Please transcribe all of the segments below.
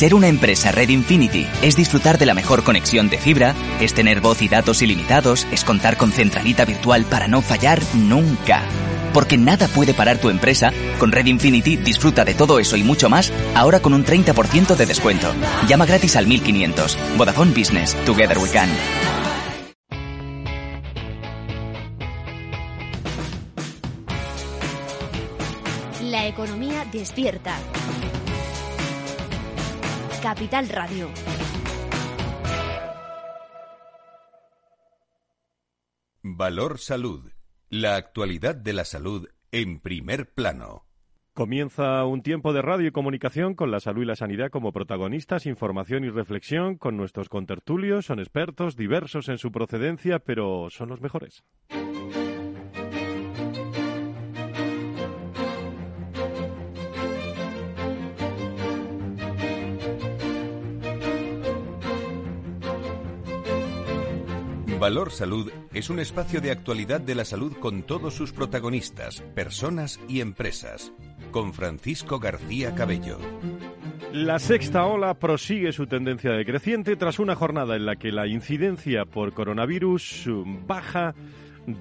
Ser una empresa Red Infinity es disfrutar de la mejor conexión de fibra, es tener voz y datos ilimitados, es contar con centralita virtual para no fallar nunca. Porque nada puede parar tu empresa, con Red Infinity disfruta de todo eso y mucho más, ahora con un 30% de descuento. Llama gratis al 1500. Vodafone Business. Together we can. La economía despierta. Capital Radio. Valor Salud. La actualidad de la salud en primer plano. Comienza un tiempo de radio y comunicación con la salud y la sanidad como protagonistas, información y reflexión con nuestros contertulios. Son expertos, diversos en su procedencia, pero son los mejores. Valor Salud es un espacio de actualidad de la salud con todos sus protagonistas, personas y empresas. Con Francisco García Cabello. La sexta ola prosigue su tendencia decreciente tras una jornada en la que la incidencia por coronavirus baja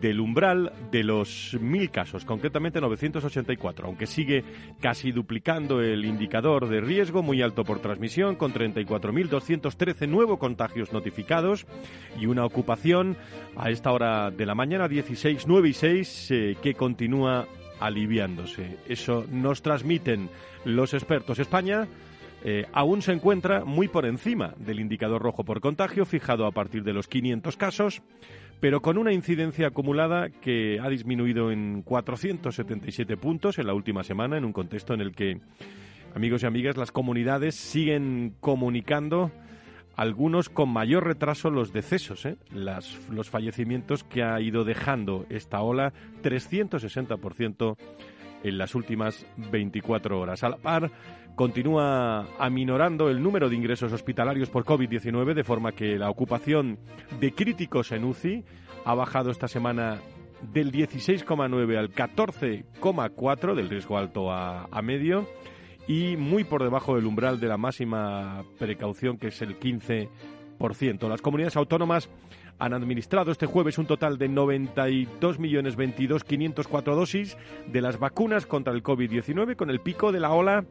del umbral de los mil casos, concretamente 984, aunque sigue casi duplicando el indicador de riesgo muy alto por transmisión, con 34.213 nuevos contagios notificados y una ocupación a esta hora de la mañana, 16, 9 y 6, eh, que continúa aliviándose. Eso nos transmiten los expertos. España eh, aún se encuentra muy por encima del indicador rojo por contagio, fijado a partir de los 500 casos pero con una incidencia acumulada que ha disminuido en 477 puntos en la última semana, en un contexto en el que, amigos y amigas, las comunidades siguen comunicando algunos con mayor retraso los decesos, ¿eh? los fallecimientos que ha ido dejando esta ola, 360% en las últimas 24 horas. A la par, continúa aminorando el número de ingresos hospitalarios por COVID-19, de forma que la ocupación de críticos en UCI ha bajado esta semana del 16,9 al 14,4 del riesgo alto a, medio y muy por debajo del umbral de la máxima precaución que es el 15%. Las comunidades autónomas han administrado este jueves un total de 92.022.504 dosis de las vacunas contra el COVID-19 con el pico de la ola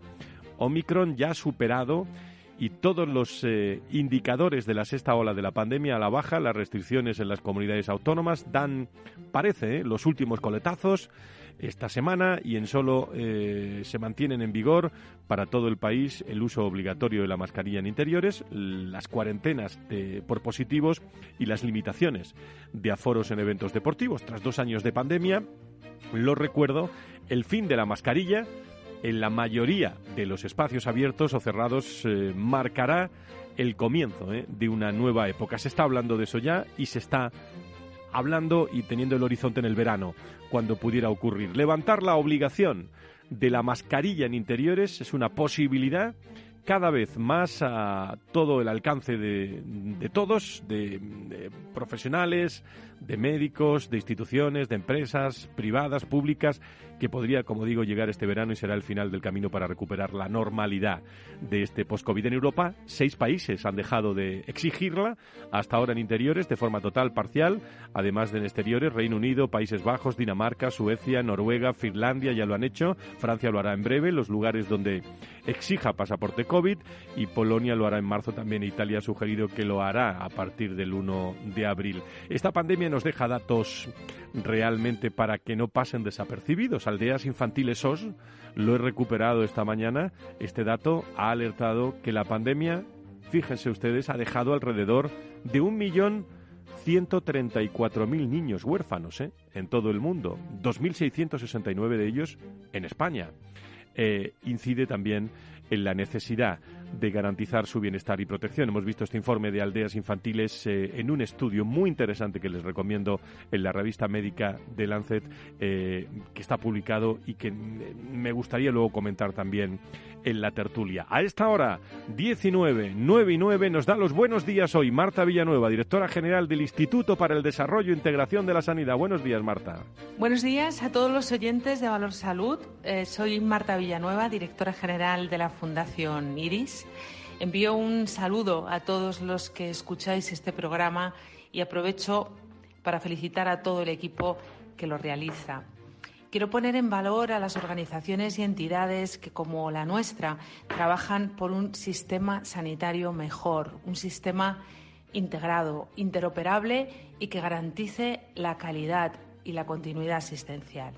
Omicron ya superado y todos los eh, indicadores de la sexta ola de la pandemia a la baja, las restricciones en las comunidades autónomas dan, parece, eh, los últimos coletazos esta semana y en solo eh, se mantienen en vigor para todo el país el uso obligatorio de la mascarilla en interiores, las cuarentenas por positivos y las limitaciones de aforos en eventos deportivos. Tras dos años de pandemia, lo recuerdo, el fin de la mascarilla en la mayoría de los espacios abiertos o cerrados eh, marcará el comienzo eh, de una nueva época. Se está hablando de eso ya y se está hablando y teniendo el horizonte en el verano, cuando pudiera ocurrir. Levantar la obligación de la mascarilla en interiores es una posibilidad cada vez más a todo el alcance de, todos, de, profesionales, de médicos, de instituciones, de empresas privadas, públicas, que podría, como digo, llegar este verano y será el final del camino para recuperar la normalidad de este post-COVID. En Europa, seis países han dejado de exigirla hasta ahora en interiores de forma total, parcial, además de en exteriores, Reino Unido, Países Bajos, Dinamarca, Suecia, Noruega, Finlandia ya lo han hecho, Francia lo hará en breve, los lugares donde exija pasaporte COVID y Polonia lo hará en marzo también. Italia ha sugerido que lo hará a partir del 1 de abril. Esta pandemia nos deja datos realmente para que no pasen desapercibidos. Aldeas infantiles SOS, lo he recuperado esta mañana, este dato ha alertado que la pandemia, fíjense ustedes, ha dejado alrededor de un millón 134.000 niños huérfanos ¿eh? en todo el mundo, 2.669 de ellos en España. Eh, incide también en la necesidad de garantizar su bienestar y protección. Hemos visto este informe de aldeas infantiles eh, en un estudio muy interesante que les recomiendo en la revista médica de Lancet, eh, que está publicado y que me gustaría luego comentar también en la tertulia. A esta hora, 19, 9 y 9, nos da los buenos días hoy Marta Villanueva, directora general del Instituto para el Desarrollo e Integración de la Sanidad. Buenos días, Marta. Buenos días a todos los oyentes de Valor Salud. Eh, soy Marta Villanueva, directora general de la Fundación IRIS Envío un saludo a todos los que escucháis este programa y aprovecho para felicitar a todo el equipo que lo realiza. Quiero poner en valor a las organizaciones y entidades que, como la nuestra, trabajan por un sistema sanitario mejor, un sistema integrado, interoperable y que garantice la calidad y la continuidad asistencial.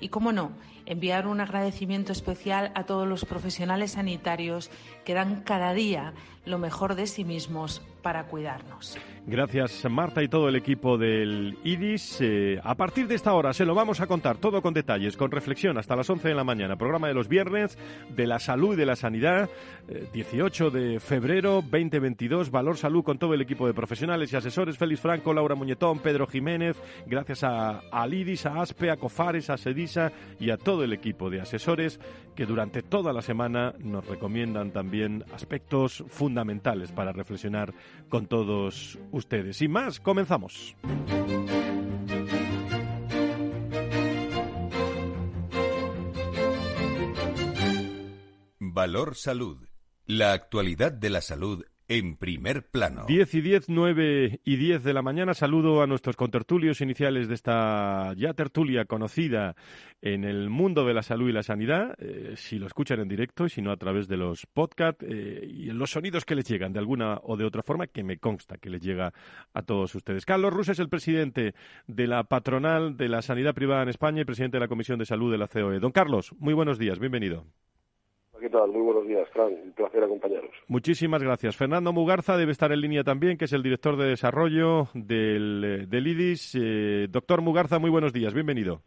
Y, cómo no, enviar un agradecimiento especial a todos los profesionales sanitarios que dan cada día lo mejor de sí mismos para cuidarnos. Gracias Marta y todo el equipo del IDIS. Eh, a partir de esta hora se lo vamos a contar todo con detalles, con reflexión hasta las 11 de la mañana. Programa de los viernes de la salud y de la sanidad. 18 eh, de febrero 2022. Valor Salud con todo el equipo de profesionales y asesores. Félix Franco, Laura Muñetón, Pedro Jiménez. Gracias a, al IDIS, a ASPE, a COFARES, a Y a todo el equipo de asesores que durante toda la semana nos recomiendan también aspectos fundamentales para reflexionar con todos ustedes. Sin más, comenzamos. Valor Salud. La actualidad de la salud en primer plano. 10 y 10, 9 y 10 de la mañana. Saludo a nuestros contertulios iniciales de esta ya tertulia conocida en el mundo de la salud y la sanidad, eh, si lo escuchan en directo y si no a través de los podcasts eh, y los sonidos que les llegan de alguna o de otra forma, que me consta que les llega a todos ustedes. Carlos Rus es el presidente de la patronal de la sanidad privada en España y presidente de la Comisión de Salud de la COE. Don Carlos, muy buenos días, bienvenido. ¿Qué tal? Muy buenos días. Un placer. Muchísimas gracias. Fernando Mugarza debe estar en línea también, que es el director de desarrollo del, eh, del IDIS. Eh, doctor Mugarza, muy buenos días. Bienvenido.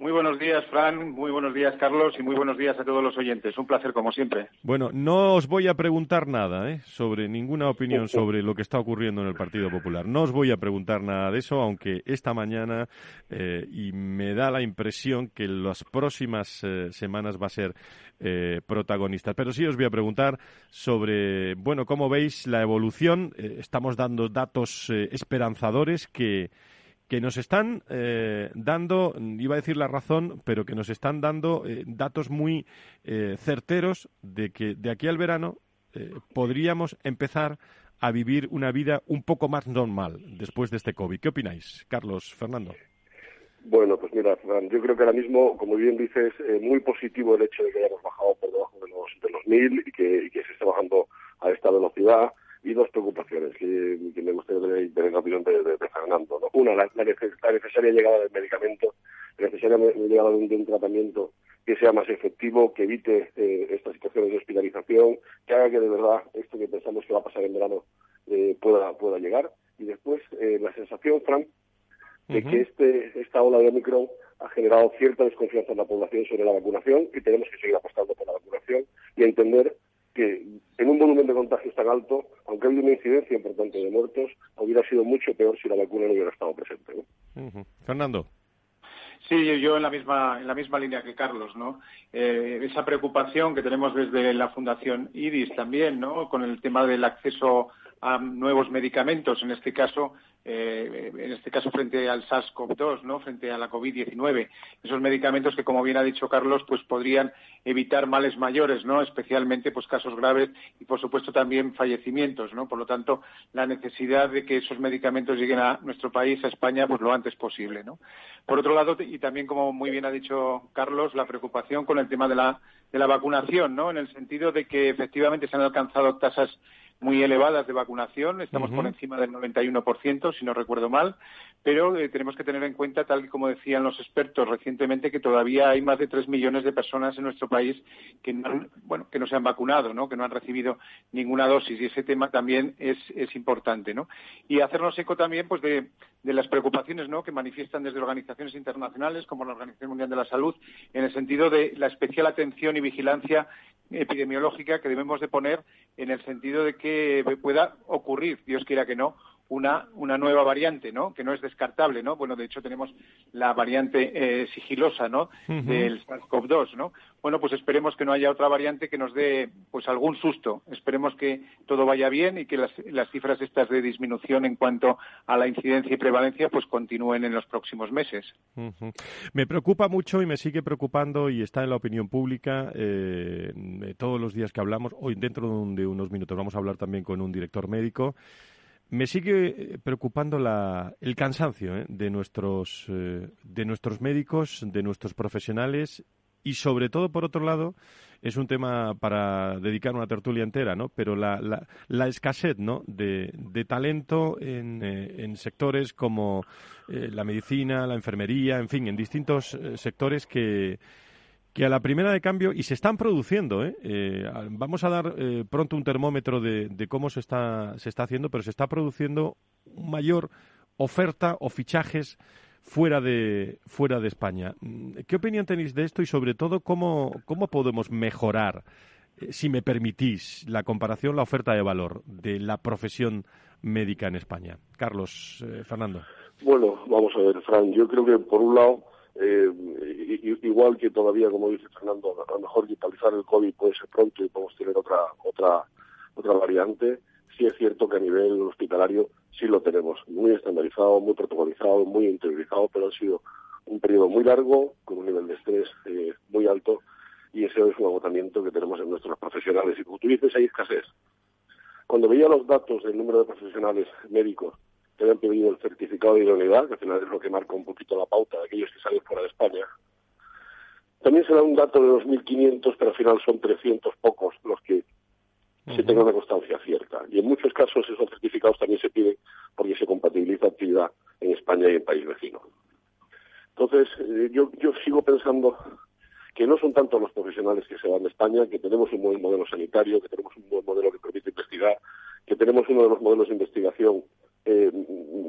Muy buenos días, Fran. Muy buenos días, Carlos. Y muy buenos días a todos los oyentes. Un placer, como siempre. Bueno, no os voy a preguntar nada ¿eh? sobre ninguna opinión sobre lo que está ocurriendo en el Partido Popular. No os voy a preguntar nada de eso, aunque esta mañana, eh, y me da la impresión que en las próximas eh, semanas va a ser eh, protagonista. Pero sí os voy a preguntar sobre, bueno, cómo veis la evolución. estamos dando datos esperanzadores que que nos están eh, dando, iba a decir la razón, pero que nos están dando eh, datos muy eh, certeros de que de aquí al verano podríamos empezar a vivir una vida un poco más normal después de este COVID. ¿Qué opináis, Carlos, Fernando? Bueno, pues mira, yo creo que ahora mismo, como bien dices, es muy positivo el hecho de que hayamos bajado por debajo de los, de los mil y que, y que se esté bajando a esta velocidad y dos preocupaciones que, me gustaría tener, la opinión de, Fernando. Una, la, necesaria llegada del medicamento, la necesaria llegada de un, tratamiento que sea más efectivo, que evite eh, estas situaciones de hospitalización, que haga que de verdad esto que pensamos que va a pasar en verano eh, pueda, pueda llegar. Y después, eh, la sensación, Frank, de que este, esta ola de Omicron ha generado cierta desconfianza en la población sobre la vacunación y tenemos que seguir apostando por la vacunación y entender que en un volumen de contagios tan alto, aunque haya una incidencia importante de muertos, hubiera sido mucho peor si la vacuna no hubiera estado presente. Fernando. Sí, yo en la misma en la misma línea que Carlos, ¿no? Eh, esa preocupación que tenemos desde la Fundación IDIS también, ¿no? Con el tema del acceso a nuevos medicamentos, en este caso eh, en este caso frente al SARS-CoV-2, ¿no? frente a la COVID-19. Esos medicamentos que, como bien ha dicho Carlos, pues podrían evitar males mayores, ¿no? especialmente pues casos graves y, por supuesto, también fallecimientos. ¿no? Por lo tanto, la necesidad de que esos medicamentos lleguen a nuestro país, a España, pues lo antes posible. ¿no? Por otro lado, y también, como muy bien ha dicho Carlos, la preocupación con el tema de la, de la vacunación, ¿no? en el sentido de que efectivamente se han alcanzado tasas muy elevadas de vacunación, estamos por encima del 91%, si no recuerdo mal, pero eh, tenemos que tener en cuenta, tal y como decían los expertos recientemente, que todavía hay más de tres millones de personas en nuestro país que no, bueno, que no se han vacunado, ¿no? que no han recibido ninguna dosis, y ese tema también es, es importante. ¿no? Y hacernos eco también pues, de, de las preocupaciones ¿no? que manifiestan desde organizaciones internacionales, como la Organización Mundial de la Salud, en el sentido de la especial atención y vigilancia epidemiológica que debemos de poner en el sentido de que pueda ocurrir, Dios quiera que no, una, una nueva variante, ¿no? Que no es descartable, ¿no? Bueno, de hecho tenemos la variante eh, sigilosa, ¿no? Del SARS-CoV-2, ¿no? Bueno, pues esperemos que no haya otra variante que nos dé, pues, algún susto. Esperemos que todo vaya bien y que las, las cifras estas de disminución en cuanto a la incidencia y prevalencia, pues, continúen en los próximos meses. Me preocupa mucho y me sigue preocupando y está en la opinión pública eh, todos los días que hablamos. Hoy, dentro de unos minutos, vamos a hablar también con un director médico me sigue eh, preocupando el cansancio ¿eh? de, nuestros, eh, de nuestros médicos, de nuestros profesionales y sobre todo, por otro lado, es un tema para dedicar una tertulia entera, ¿no? Pero la, la, escasez, ¿no? De, talento en, en, sectores como la medicina, la enfermería, en fin, en distintos sectores que, que a la primera de cambio, y se están produciendo, ¿eh? eh vamos a dar eh, pronto un termómetro de, cómo se está, se está haciendo, pero se está produciendo mayor oferta o fichajes fuera de, fuera de España. Mm, ¿Qué opinión tenéis de esto y sobre todo cómo, cómo podemos mejorar, eh, si me permitís, la comparación, la oferta de valor de la profesión médica en España? Carlos, Fernando. Bueno, vamos a ver, Fran, yo creo que por un lado eh, igual que todavía, como dice Fernando, a lo mejor digitalizar el COVID puede ser pronto y podemos tener otra otra otra variante. Sí es cierto que a nivel hospitalario sí lo tenemos, muy estandarizado, muy protocolizado, muy interiorizado, pero ha sido un periodo muy largo, con un nivel de estrés eh, muy alto, y ese es un agotamiento que tenemos en nuestros profesionales. Y como tú dices, hay escasez. Cuando veía los datos del número de profesionales médicos que habían pedido el certificado de idoneidad, que al final es lo que marca un poquito la pauta de aquellos que salen fuera de España. También se da un dato de 2.500, pero al final son 300 pocos los que se tengan una constancia cierta. Y en muchos casos esos certificados también se piden porque se compatibiliza actividad en España y en país vecino. Entonces, eh, yo, yo sigo pensando que no son tanto los profesionales que se van de España, que tenemos un buen modelo sanitario, que tenemos un buen modelo que permite investigar, que tenemos uno de los modelos de investigación eh,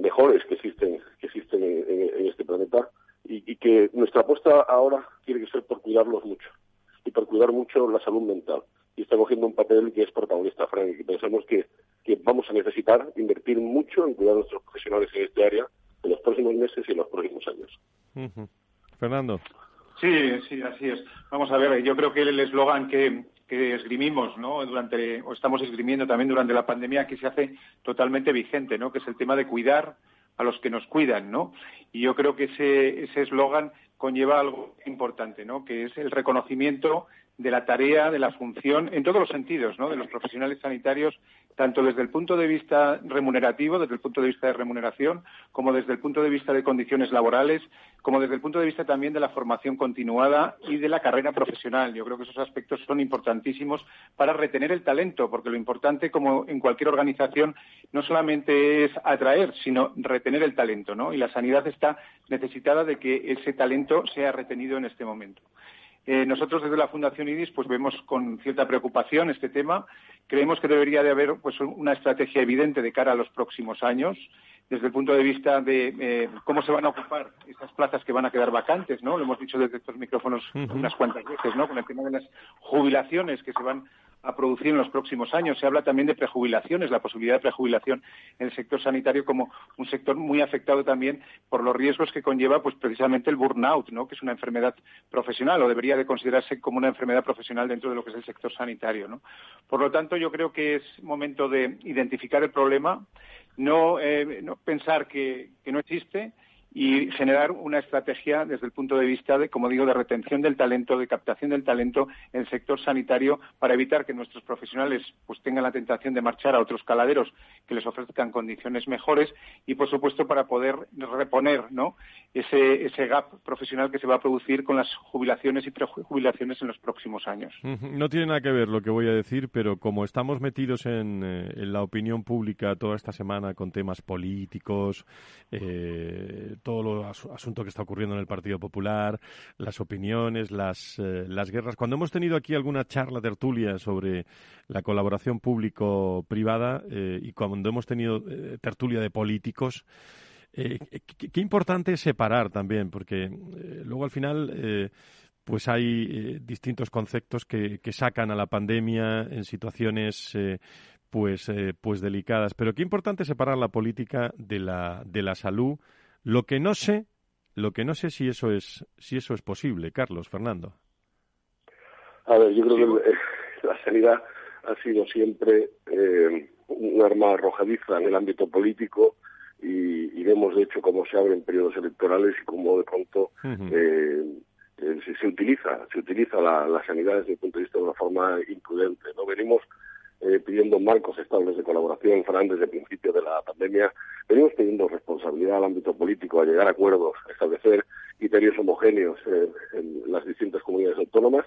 mejores que existen que existen en, este planeta y, que nuestra apuesta ahora tiene que ser por cuidarlos mucho y por cuidar mucho la salud mental. Y está cogiendo un papel que es protagonista Frank y pensamos que, que vamos a necesitar invertir mucho en cuidar a nuestros profesionales en este área en los próximos meses y en los próximos años. Fernando Sí, sí, así es. Vamos a ver, yo creo que el eslogan que, esgrimimos, ¿no? Durante, o estamos esgrimiendo también durante la pandemia, que se hace totalmente vigente, ¿no? Que es el tema de cuidar a los que nos cuidan, ¿no? Y yo creo que ese eslogan conlleva algo importante, ¿no? Que es el reconocimiento de la tarea, de la función, en todos los sentidos, de los profesionales sanitarios, tanto desde el punto de vista remunerativo, desde el punto de vista de remuneración, como desde el punto de vista de condiciones laborales, como desde el punto de vista también de la formación continuada y de la carrera profesional. Yo creo que esos aspectos son importantísimos para retener el talento, porque lo importante, como en cualquier organización, no solamente es atraer, sino retener el talento, ¿no? Y la sanidad está necesitada de que ese talento sea retenido en este momento. Eh, nosotros desde la Fundación IDIS pues vemos con cierta preocupación este tema. Creemos que debería de haber pues una estrategia evidente de cara a los próximos años desde el punto de vista de eh, cómo se van a ocupar esas plazas que van a quedar vacantes, ¿no? Lo hemos dicho desde estos micrófonos unas cuantas veces, ¿no? Con el tema de las jubilaciones que se van a producir en los próximos años. Se habla también de prejubilaciones, la posibilidad de prejubilación en el sector sanitario como un sector muy afectado también por los riesgos que conlleva pues precisamente el burnout, ¿no? que es una enfermedad profesional o debería de considerarse como una enfermedad profesional dentro de lo que es el sector sanitario. ¿no? Por lo tanto, yo creo que es momento de identificar el problema, no, eh, no pensar que, que no existe, y generar una estrategia desde el punto de vista de, como digo, de retención del talento, de captación del talento en el sector sanitario para evitar que nuestros profesionales pues tengan la tentación de marchar a otros caladeros que les ofrezcan condiciones mejores y, por supuesto, para poder reponer ¿no? ese, ese gap profesional que se va a producir con las jubilaciones y prejubilaciones en los próximos años. No tiene nada que ver lo que voy a decir, pero como estamos metidos en, eh, en la opinión pública toda esta semana con temas políticos, eh, todo lo asunto que está ocurriendo en el Partido Popular, las opiniones, las, eh, las guerras. Cuando hemos tenido aquí alguna charla tertulia sobre la colaboración público-privada eh, y cuando hemos tenido eh, tertulia de políticos, qué, importante es separar también, porque luego al final pues hay distintos conceptos que, que, sacan a la pandemia en situaciones pues, pues delicadas. Pero qué importante separar la política de la, de la salud. Lo que no sé, lo que no sé si eso es, si eso es posible, Carlos, Fernando. A ver, yo creo que eh, la sanidad ha sido siempre eh, un arma arrojadiza en el ámbito político y, vemos de hecho cómo se abren periodos electorales y cómo de pronto eh, eh, se, utiliza se utiliza la, la, sanidad desde el punto de vista de una forma imprudente no venimos eh, pidiendo marcos estables de colaboración Fran desde el principio de la pandemia venimos pidiendo responsabilidad al ámbito político a llegar a acuerdos a establecer criterios homogéneos en las distintas comunidades autónomas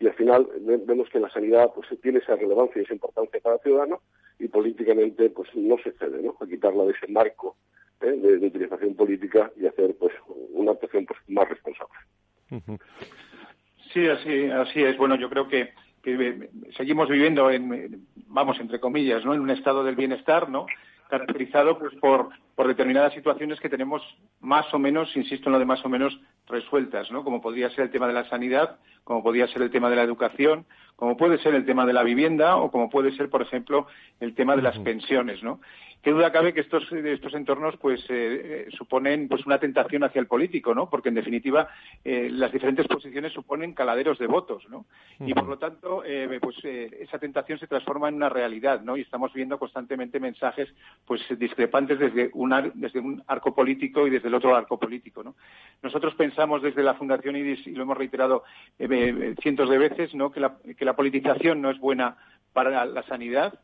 y al final vemos que la sanidad pues tiene esa relevancia y esa importancia para el ciudadano y políticamente pues no se cede ¿no? a quitarla de ese marco ¿eh? de, utilización política y hacer pues una actuación pues más responsable. Sí, así, así es. Bueno, yo creo que, que seguimos viviendo en, vamos, entre comillas, ¿no? En un estado del bienestar, ¿no? caracterizado pues por, por determinadas situaciones que tenemos más o menos, insisto en lo de más o menos, resueltas, ¿no? Como podría ser el tema de la sanidad, como podría ser el tema de la educación, como puede ser el tema de la vivienda o como puede ser, por ejemplo, el tema de las pensiones, ¿no? Qué duda cabe que estos, estos entornos pues eh, eh, suponen pues una tentación hacia el político, ¿no? Porque en definitiva eh, las diferentes posiciones suponen caladeros de votos, ¿no? Y por lo tanto pues esa tentación se transforma en una realidad, ¿no? Y estamos viendo constantemente mensajes pues discrepantes desde un desde un arco político y desde el otro arco político, ¿no? Nosotros pensamos desde la Fundación IDIS y lo hemos reiterado cientos de veces, ¿no? Que la, que la politización no es buena para la sanidad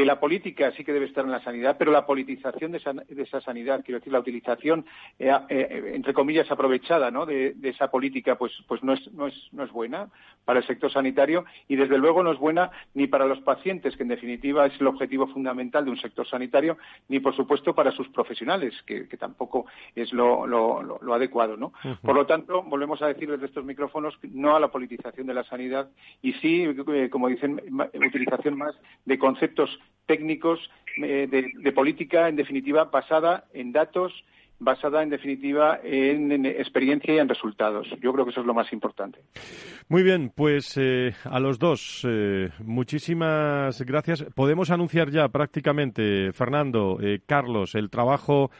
que la política sí que debe estar en la sanidad, pero la politización de esa, sanidad, quiero decir, la utilización, eh, eh, entre comillas, aprovechada ¿no? de, esa política, pues, pues no, es, no, es, no es buena para el sector sanitario y, desde luego, no es buena ni para los pacientes, que en definitiva es el objetivo fundamental de un sector sanitario, ni, por supuesto, para sus profesionales, que, tampoco es lo, lo, adecuado. ¿no? Por lo tanto, volvemos a decir desde estos micrófonos no a la politización de la sanidad y sí, eh, como dicen, utilización más de conceptos técnicos eh, de, política, en definitiva, basada en datos, basada en definitiva en, experiencia y en resultados. Yo creo que eso es lo más importante. Muy bien, pues eh, a los dos, eh, muchísimas gracias. Podemos anunciar ya prácticamente, Fernando, Carlos, el trabajo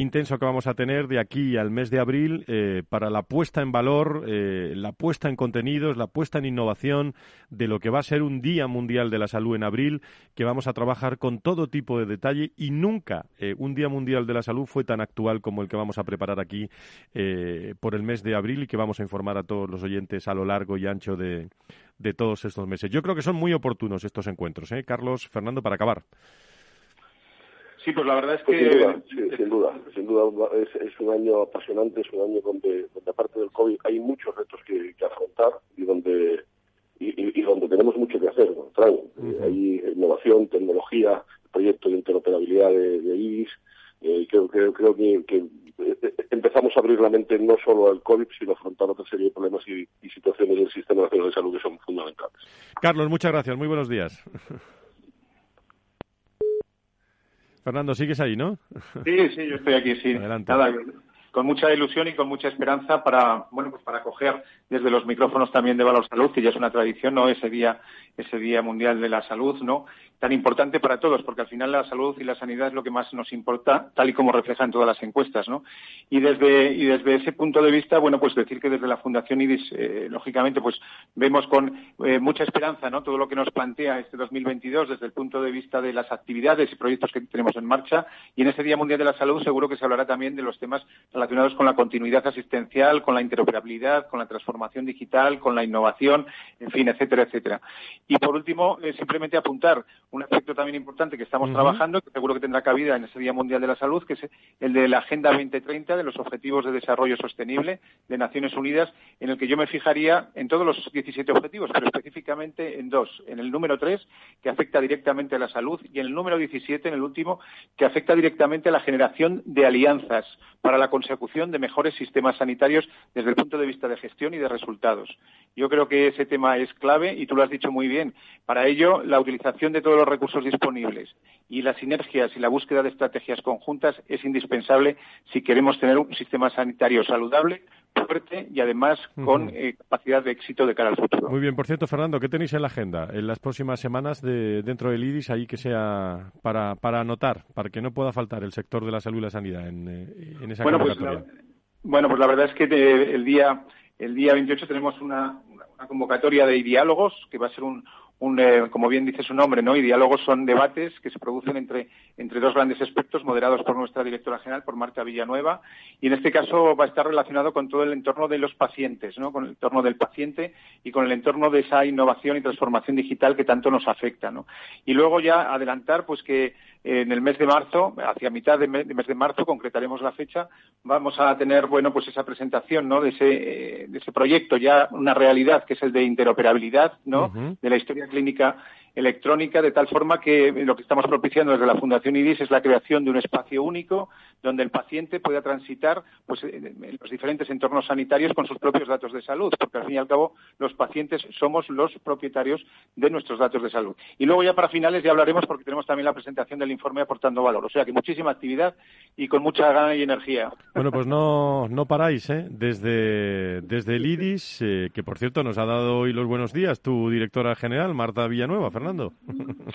intenso que vamos a tener de aquí al mes de abril eh, para la puesta en valor, eh, la puesta en contenidos, la puesta en innovación de lo que va a ser un Día Mundial de la Salud en abril, que vamos a trabajar con todo tipo de detalle y nunca eh, un Día Mundial de la Salud fue tan actual como el que vamos a preparar aquí por el mes de abril y que vamos a informar a todos los oyentes a lo largo y ancho de, de todos estos meses. Yo creo que son muy oportunos estos encuentros, ¿eh? Carlos, Fernando, para acabar. Sí, pues la verdad es pues que... sin, duda, sin duda, sin duda es, un año apasionante, es un año donde, donde aparte del COVID hay muchos retos que, afrontar y donde y, donde tenemos mucho que hacer. ¿no? Hay innovación, tecnología, proyecto de interoperabilidad de, de IBIS. Eh, creo, creo, creo que, que, eh, empezamos a abrir la mente no solo al COVID, sino a afrontar otra serie de problemas y, y situaciones del Sistema Nacional de Salud que son fundamentales. Carlos, muchas gracias. Muy buenos días. Fernando, sigues ahí, ¿no? Sí, sí, yo estoy aquí, sí. Adelante. con mucha ilusión y con mucha esperanza para, bueno, pues para coger desde los micrófonos también de Valor Salud, que ya es una tradición, ¿no? Ese día, ese día mundial de la salud, ¿no? Tan importante para todos, porque al final la salud y la sanidad es lo que más nos importa, tal y como reflejan todas las encuestas, ¿no? Y desde, y desde ese punto de vista, bueno, pues decir que desde la Fundación IDIS, eh, lógicamente, pues vemos con eh, mucha esperanza. Todo lo que nos plantea este 2022 desde el punto de vista de las actividades y proyectos que tenemos en marcha. Y en ese Día Mundial de la Salud seguro que se hablará también de los temas relacionados con la continuidad asistencial, con la interoperabilidad, con la transformación digital, con la innovación, en fin, etcétera, etcétera. Y por último, eh, simplemente apuntar un aspecto también importante que estamos trabajando, que seguro que tendrá cabida en ese Día Mundial de la Salud, que es el de la Agenda 2030 de los Objetivos de Desarrollo Sostenible de Naciones Unidas, en el que yo me fijaría en todos los 17 objetivos, pero específicamente en dos. En el número 3, que afecta directamente a la salud, y en el número 17, en el último, que afecta directamente a la generación de alianzas para la consecución de mejores sistemas sanitarios desde el punto de vista de gestión y de resultados. Yo creo que ese tema es clave y tú lo has dicho muy bien. Para ello, la utilización de todos los recursos disponibles y las sinergias y la búsqueda de estrategias conjuntas es indispensable si queremos tener un sistema sanitario saludable, fuerte y además con eh, capacidad de éxito de cara al futuro. Muy bien, por cierto, Fernando, ¿qué tenéis en la agenda en las próximas semanas de, dentro del IDIS ahí que sea para, para anotar, para que no pueda faltar el sector de la salud y la sanidad en, eh, en esa bueno, pues la, bueno, pues la verdad es que el día el día 28 tenemos una, una convocatoria de diálogos que va a ser un, un, eh, como bien dice su nombre, ¿no? Y diálogos son debates que se producen entre, entre dos grandes expertos moderados por nuestra directora general, por Marta Villanueva, y en este caso va a estar relacionado con todo el entorno de los pacientes, ¿no? Con el entorno del paciente y con el entorno de esa innovación y transformación digital que tanto nos afecta, ¿no? Y luego ya adelantar, pues que en el mes de marzo, hacia mitad del mes de marzo, concretaremos la fecha, vamos a tener, bueno, pues esa presentación, ¿no? De ese, eh, de ese proyecto ya una realidad que es el de interoperabilidad, ¿no? De la historia clínica electrónica, de tal forma que lo que estamos propiciando desde la Fundación IDIS es la creación de un espacio único donde el paciente pueda transitar pues, en los diferentes entornos sanitarios con sus propios datos de salud, porque al fin y al cabo los pacientes somos los propietarios de nuestros datos de salud. Y luego ya para finales ya hablaremos porque tenemos también la presentación del informe aportando valor. O sea que muchísima actividad y con mucha gana y energía. Bueno, pues no, no paráis, ¿eh? Desde, desde el IDIS, eh, que por cierto nos ha dado hoy los buenos días tu directora general, Marta Villanueva.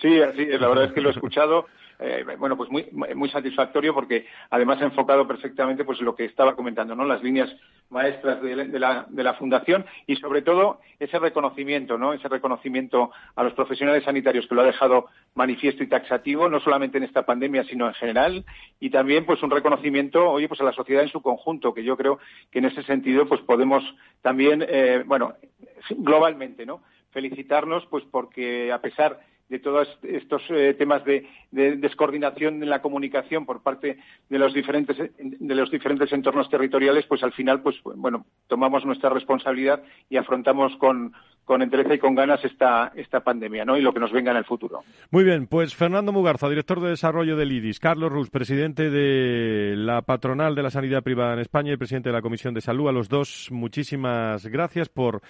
Sí, así la verdad es que lo he escuchado. Eh, bueno, pues muy, muy satisfactorio porque además ha enfocado perfectamente pues lo que estaba comentando, ¿no? Las líneas maestras de, la, de la fundación y sobre todo ese reconocimiento, ¿no? Ese reconocimiento a los profesionales sanitarios que lo ha dejado manifiesto y taxativo, no solamente en esta pandemia, sino en general, y también pues un reconocimiento, oye, pues a la sociedad en su conjunto, que yo creo que en ese sentido pues podemos también, eh, bueno, globalmente, ¿no? Felicitarnos pues porque a pesar de todos estos eh, temas de, descoordinación en la comunicación por parte de los diferentes de los diferentes entornos territoriales pues al final pues bueno tomamos nuestra responsabilidad y afrontamos con con entereza y con ganas esta, esta pandemia ¿no? y lo que nos venga en el futuro. Muy bien, pues Fernando Mugarza, director de desarrollo del IDIS, Carlos Rus, presidente de la patronal de la sanidad privada en España y presidente de la Comisión de Salud, a los dos muchísimas gracias por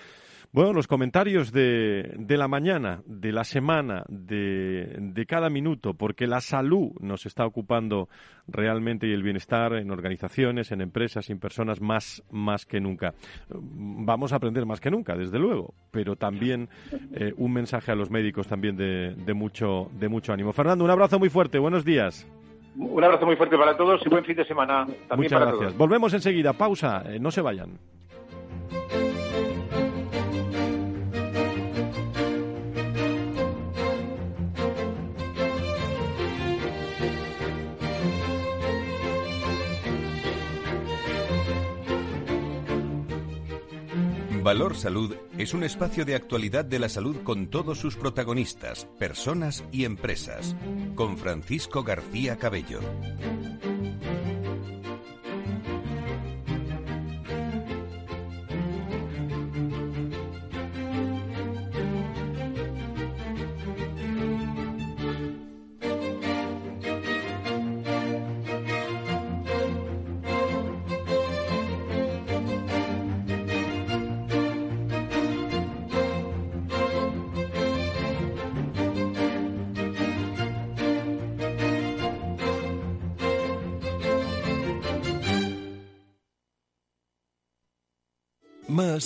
bueno, los comentarios de, de la mañana, de la semana, de, de, cada minuto, porque la salud nos está ocupando realmente y el bienestar en organizaciones, en empresas, en personas más, más que nunca. Vamos a aprender más que nunca, desde luego, pero también eh, un mensaje a los médicos también de, de, mucho, de mucho ánimo. Fernando, un abrazo muy fuerte, buenos días. Un abrazo muy fuerte para todos y buen fin de semana también Muchas para gracias. todos. Volvemos enseguida, pausa, eh, no se vayan. Valor Salud es un espacio de actualidad de la salud con todos sus protagonistas, personas y empresas, con Francisco García Cabello.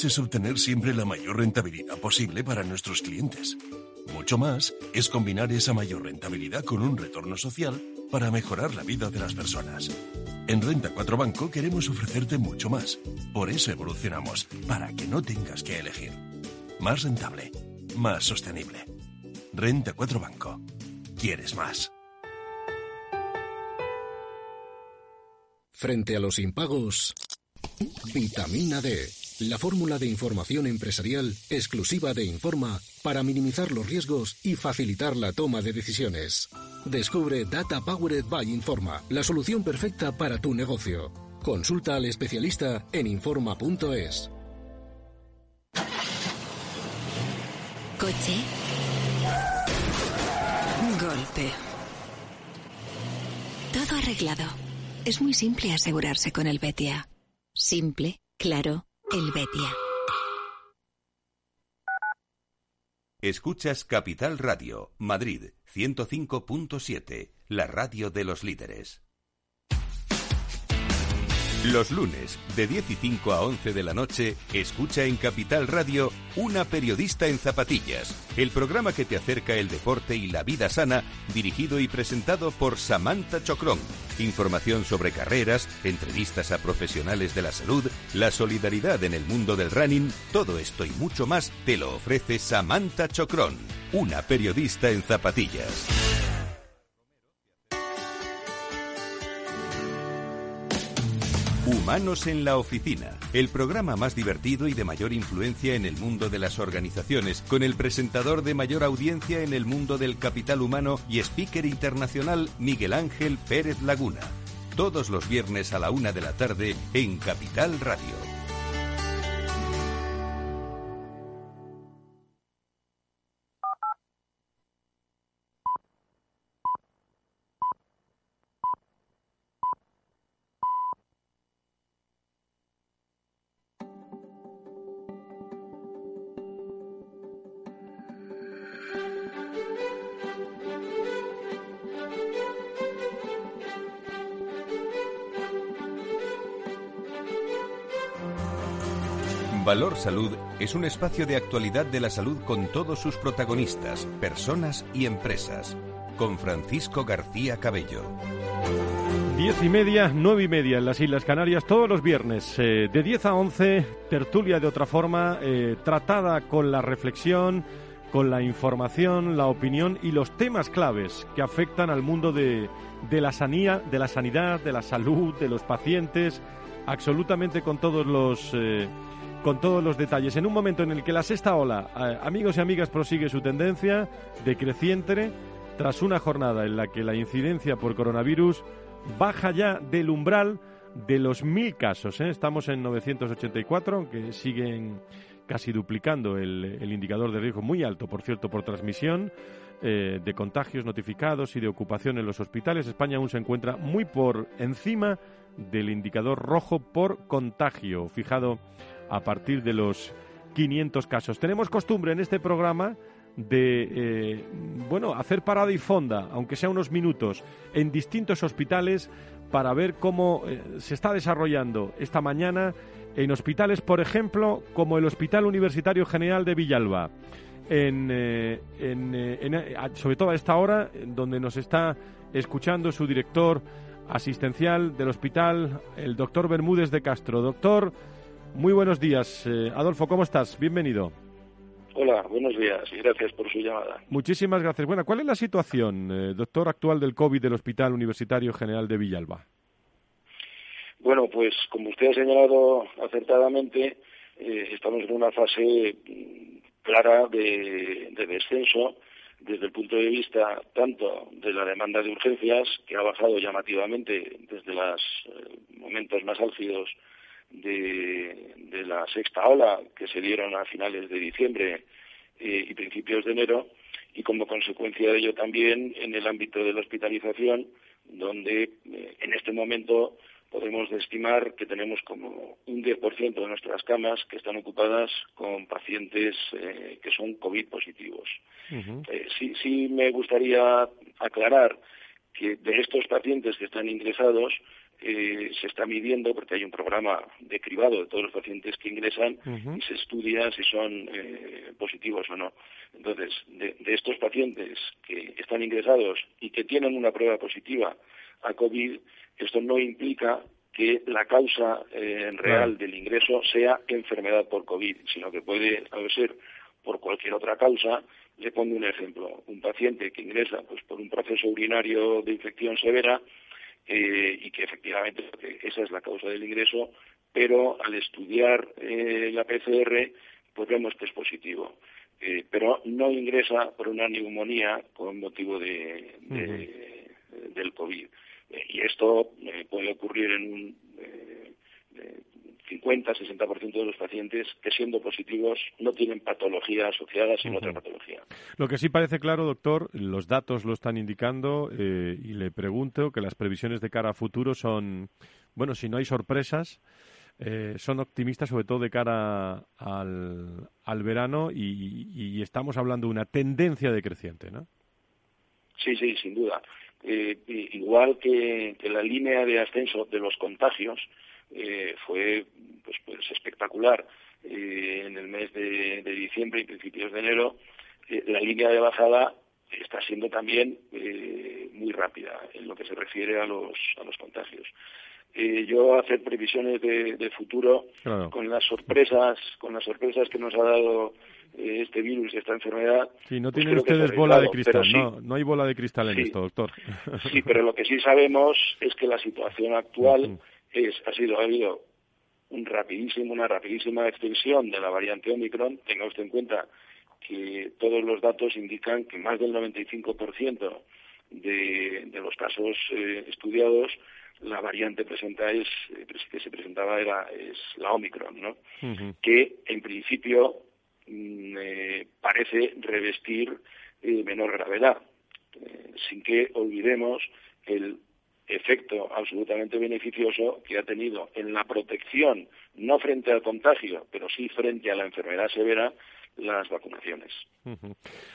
Es obtener siempre la mayor rentabilidad posible para nuestros clientes. Mucho más es combinar esa mayor rentabilidad con un retorno social para mejorar la vida de las personas. En Renta 4 Banco queremos ofrecerte mucho más. Por eso evolucionamos, para que no tengas que elegir. Más rentable, más sostenible. Renta 4 Banco. ¿Quieres más? Frente a los impagos, vitamina D la fórmula de información empresarial exclusiva de Informa para minimizar los riesgos y facilitar la toma de decisiones. Descubre Data Powered by Informa, la solución perfecta para tu negocio. Consulta al especialista en Informa.es. Coche. Golpe. Todo arreglado. Es muy simple asegurarse con el Betia. Simple, claro, el Betia. Escuchas Capital Radio, Madrid 105.7, la radio de los líderes. Los lunes, de 10 y 5 a 11 de la noche, escucha en Capital Radio Una periodista en zapatillas, el programa que te acerca el deporte y la vida sana, dirigido y presentado por Samantha Chocrón. Información sobre carreras, entrevistas a profesionales de la salud, la solidaridad en el mundo del running, todo esto y mucho más te lo ofrece Samantha Chocrón, una periodista en zapatillas. Humanos en la Oficina, el programa más divertido y de mayor influencia en el mundo de las organizaciones, con el presentador de mayor audiencia en el mundo del capital humano y speaker internacional Miguel Ángel Pérez Laguna. Todos los viernes a la una de la tarde en Capital Radio. Valor Salud es un espacio de actualidad de la salud con todos sus protagonistas, personas y empresas. Con Francisco García Cabello. Diez y media, nueve y media en las Islas Canarias, todos los viernes, eh, de 10 a 11, tertulia de otra forma, eh, tratada con la reflexión, con la información, la opinión y los temas claves que afectan al mundo de, de la sanidad, de la sanidad, de la salud, de los pacientes, absolutamente con todos los eh, con todos los detalles. En un momento en el que la sexta ola, amigos y amigas, prosigue su tendencia decreciente tras una jornada en la que la incidencia por coronavirus baja ya del umbral de los mil casos. ¿eh? Estamos en 984, aunque siguen casi duplicando el, indicador de riesgo, muy alto, por cierto, por transmisión. Eh, de contagios notificados y de ocupación en los hospitales. España aún se encuentra muy por encima del indicador rojo por contagio, fijado a partir de los 500 casos. Tenemos costumbre en este programa de eh, bueno hacer parada y fonda, aunque sea unos minutos, en distintos hospitales para ver cómo eh, se está desarrollando esta mañana en hospitales, por ejemplo, como el Hospital Universitario General de Villalba. En, eh, sobre todo a esta hora, donde nos está escuchando su director asistencial del hospital, el doctor Bermúdez de Castro. Doctor, muy buenos días. Eh, Adolfo, ¿cómo estás? Bienvenido. Hola, buenos días y gracias por su llamada. Muchísimas gracias. Bueno, ¿cuál es la situación, eh, doctor, actual del COVID del Hospital Universitario General de Villalba? Bueno, pues como usted ha señalado acertadamente, eh, estamos en una fase mm, clara de, descenso desde el punto de vista tanto de la demanda de urgencias, que ha bajado llamativamente desde los momentos más álgidos de, la sexta ola que se dieron a finales de diciembre eh, y principios de enero y como consecuencia de ello también en el ámbito de la hospitalización donde eh, en este momento podemos estimar que tenemos como un 10% de nuestras camas que están ocupadas con pacientes eh, que son COVID positivos. sí, sí me gustaría aclarar que de estos pacientes que están ingresados, eh, se está midiendo, porque hay un programa de cribado de todos los pacientes que ingresan y se estudia si son eh, positivos o no. Entonces, de, estos pacientes que están ingresados y que tienen una prueba positiva a COVID, esto no implica que la causa eh, real del ingreso sea enfermedad por COVID, sino que puede ser por cualquier otra causa. Le pongo un ejemplo. Un paciente que ingresa pues, por un proceso urinario de infección severa eh, y que efectivamente esa es la causa del ingreso, pero al estudiar eh, la PCR pues vemos que es positivo. Eh, pero no ingresa por una neumonía con motivo de, del COVID. Y esto puede ocurrir en un 50-60% de los pacientes que siendo positivos no tienen patología asociada sino otra patología. Lo que sí parece claro, doctor, los datos lo están indicando eh, y le pregunto que las previsiones de cara a futuro son, bueno, si no hay sorpresas, eh, son optimistas sobre todo de cara al, al verano y, estamos hablando de una tendencia decreciente, ¿no? Sí, sí, sin duda. Eh, igual que, la línea de ascenso de los contagios eh, fue pues, pues espectacular. En el mes de, diciembre y principios de enero, la línea de bajada está siendo también muy rápida en lo que se refiere a los, a los contagios eh, yo hacer previsiones de, futuro con las sorpresas, con las sorpresas que nos ha dado eh, este virus y esta enfermedad. Sí, no pues tienen ustedes bola de cristal, no, no hay bola de cristal en esto, doctor. sí, pero lo que sí sabemos es que la situación actual es, ha sido, ha habido un rapidísimo, una rapidísima extensión de la variante Omicron. Tenga usted en cuenta que todos los datos indican que más del 95% de, de los casos eh, estudiados la variante presenta es, eh, que se presentaba era es la Omicron, ¿no? Que en principio mm, eh, parece revestir eh, menor gravedad, sin que olvidemos el efecto absolutamente beneficioso que ha tenido en la protección, no frente al contagio, pero sí frente a la enfermedad severa, las vacunaciones.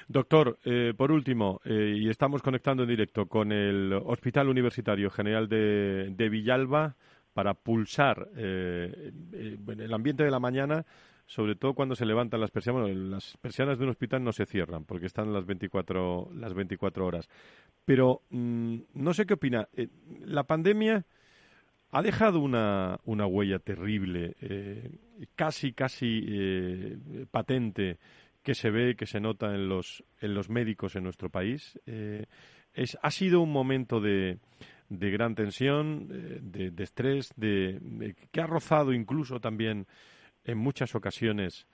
Doctor, eh, por último, eh, y estamos conectando en directo con el Hospital Universitario General de, Villalba para pulsar eh, el ambiente de la mañana, sobre todo cuando se levantan las persianas. Bueno, las persianas de un hospital no se cierran porque están las 24, las 24 horas. Pero mm, no sé qué opina. la pandemia ha dejado una, una huella terrible, eh, casi, casi eh, patente, que se ve, que se nota en los, en los médicos en nuestro país. Eh, es, ha sido un momento de, de gran tensión, de, estrés, de, que ha rozado incluso también en muchas ocasiones